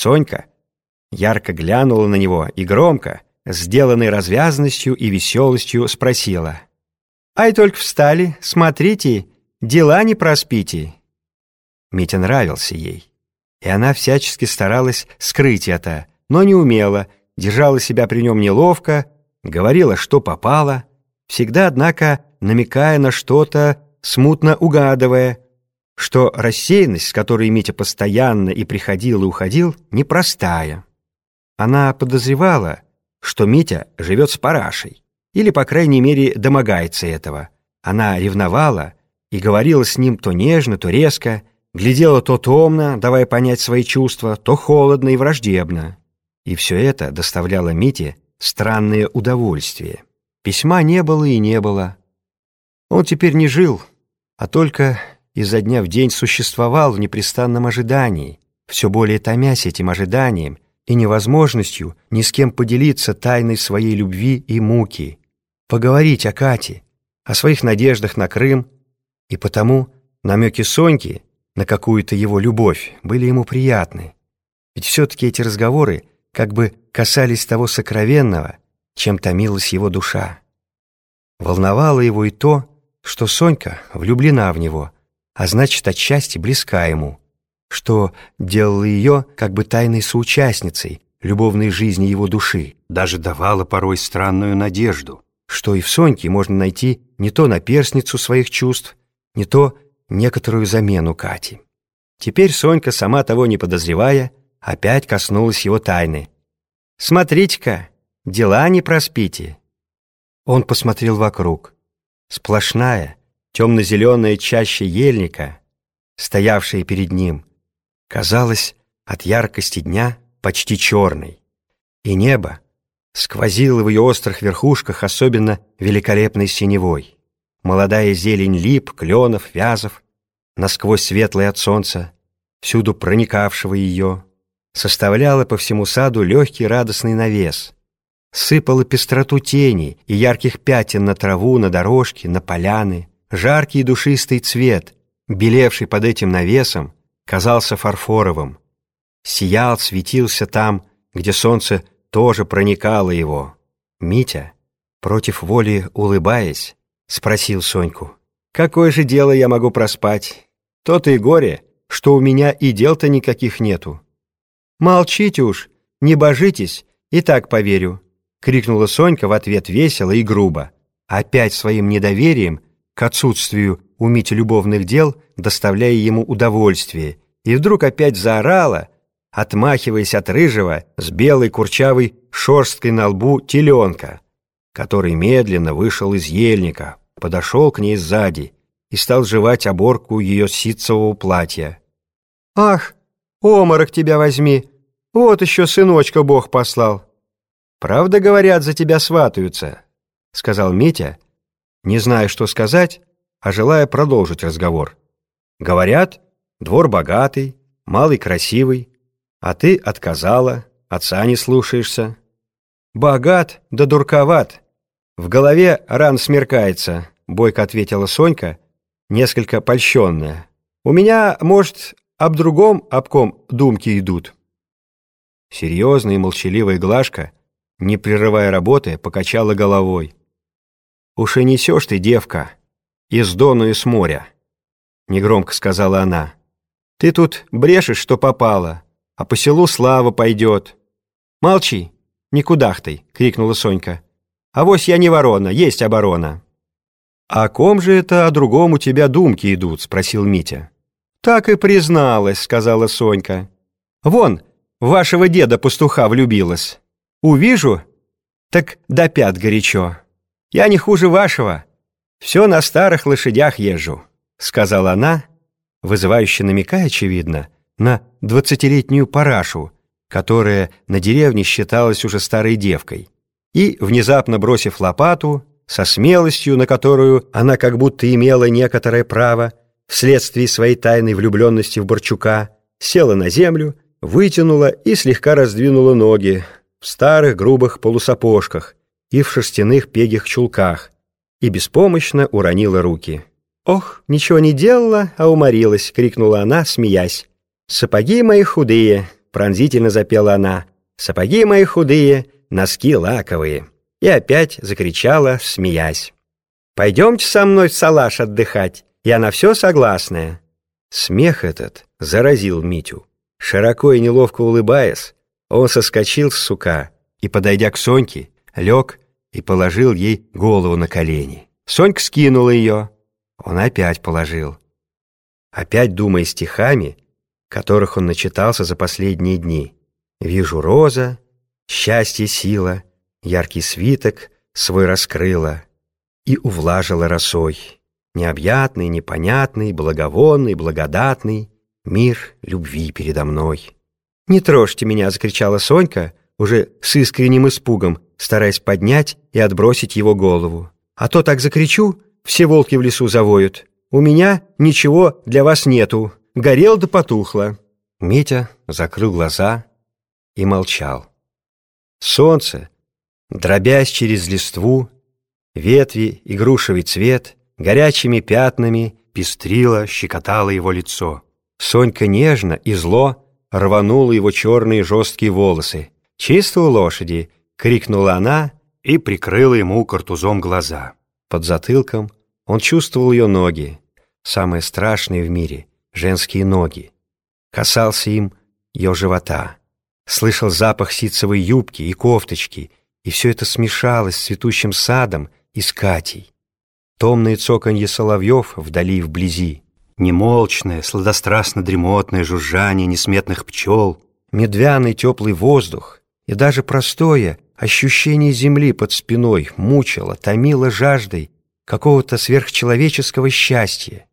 Сонька ярко глянула на него и громко, сделанной развязностью и веселостью, спросила. «Ай, только встали, смотрите, дела не проспите». Митя нравился ей, и она всячески старалась скрыть это, но не умела, держала себя при нем неловко, говорила, что попало, всегда, однако, намекая на что-то, смутно угадывая, что рассеянность, с которой Митя постоянно и приходил и уходил, непростая. Она подозревала, что Митя живет с парашей, или, по крайней мере, домогается этого. Она ревновала и говорила с ним то нежно, то резко, глядела то томно, давая понять свои чувства, то холодно и враждебно. И все это доставляло Мите странное удовольствие. Письма не было и не было. Он теперь не жил, а только изо дня в день существовал в непрестанном ожидании, все более томясь этим ожиданием и невозможностью ни с кем поделиться тайной своей любви и муки, поговорить о Кате, о своих надеждах на Крым, и потому намеки Соньки на какую-то его любовь были ему приятны. Ведь все-таки эти разговоры как бы касались того сокровенного, чем томилась его душа. Волновало его и то, что Сонька влюблена в него, а значит, отчасти близка ему, что делало ее как бы тайной соучастницей любовной жизни его души, даже давало порой странную надежду, что и в Соньке можно найти не то наперсницу своих чувств, не то некоторую замену Кати. Теперь Сонька, сама того не подозревая, опять коснулась его тайны. «Смотрите-ка, дела не проспите». Он посмотрел вокруг. Сплошная, темно-зеленая чаща ельника, стоявшая перед ним, казалась от яркости дня почти черной. И небо сквозило в ее острых верхушках особенно великолепной синевой. Молодая зелень лип, кленов, вязов, насквозь светлая от солнца, всюду проникавшего ее, составляла по всему саду легкий радостный навес, сыпала пестроту теней и ярких пятен на траву, на дорожки, на поляны, жаркий душистый цвет, белевший под этим навесом, казался фарфоровым, сиял, светился там, где солнце тоже проникало его. Митя, против воли улыбаясь, спросил Соньку, «Какое же дело я могу проспать? То-то и горе, что у меня и дел-то никаких нету». «Молчите уж, не божитесь, и так поверю», — крикнула Сонька в ответ весело и грубо, опять своим недоверием к отсутствию у Мити любовных дел, доставляя ему удовольствие, и вдруг опять заорала, отмахиваясь от рыжего с белой курчавой шерсткой на лбу теленка, который медленно вышел из ельника, подошел к ней сзади и стал жевать оборку ее ситцевого платья. «Ах, оморок тебя возьми! Вот еще сыночка Бог послал!» «Правда, говорят, за тебя сватаются», — сказал Митя, не зная, что сказать, а желая продолжить разговор. «Говорят, двор богатый, малый красивый, а ты отказала, отца не слушаешься». «Богат да дурковат. В голове ран смеркается», — бойко ответила Сонька, несколько польщенная. «У меня, может, об другом обком думки идут». Серьезная и молчаливая Глашка, не прерывая работы, покачала головой. «Уж и несешь ты, девка, из дону и с моря», — негромко сказала она. «Ты тут брешешь, что попало, а по селу слава пойдет». «Молчи, не кудахтай», — крикнула Сонька. А «Авось я не ворона, есть оборона». «О ком же это о другом у тебя думки идут?» — спросил Митя. «Так и призналась», — сказала Сонька. «Вон, вашего деда-пастуха влюбилась. Увижу, так до пят горячо. Я не хуже вашего. Все на старых лошадях езжу», — сказала она, вызывающе намекая, очевидно, на двадцатилетнюю парашу, которая на деревне считалась уже старой девкой. И, внезапно бросив лопату, со смелостью, на которую она как будто имела некоторое право, вследствие своей тайной влюбленности в Борчука, села на землю, вытянула и слегка раздвинула ноги, в старых грубых полусапожках и в шерстяных пегих чулках, и беспомощно уронила руки. «Ох, ничего не делала, а уморилась!» — крикнула она, смеясь. «Сапоги мои худые, пронзительно запела она. «Сапоги мои худые, носки лаковые». И опять закричала, смеясь. «Пойдемте со мной в салаш отдыхать, я на все согласная». Смех этот заразил Митю. Широко и неловко улыбаясь, он соскочил с сука и, подойдя к Соньке, лег и положил ей голову на колени. Сонька скинула ее. Он опять положил. Опять думая стихами, которых он начитался за последние дни. «Вижу роза, счастье сила, яркий свиток свой раскрыла и увлажила росой. Необъятный, непонятный, благовонный, благодатный мир любви передо мной». «Не трожьте меня!» — закричала Сонька, уже с искренним испугом, стараясь поднять и отбросить его голову. «А то так закричу, все волки в лесу завоют. У меня ничего для вас нету. Горел да потухло». Митя закрыл глаза и молчал. Солнце, дробясь через листву, ветви и грушевый цвет, горячими пятнами пестрило, щекотало его лицо. Сонька нежно и зло рванула его черные жесткие волосы. «Чисто у лошади!» — крикнула она и прикрыла ему картузом глаза. Под затылком он чувствовал ее ноги, самые страшные в мире, женские ноги. Касался им ее живота. Слышал запах ситцевой юбки и кофточки, и все это смешалось с цветущим садом и с Катей. Томные цоканье соловьев вдали и вблизи немолчное, сладострастно-дремотное жужжание несметных пчел, медвяный теплый воздух и даже простое ощущение земли под спиной мучило, томило жаждой какого-то сверхчеловеческого счастья.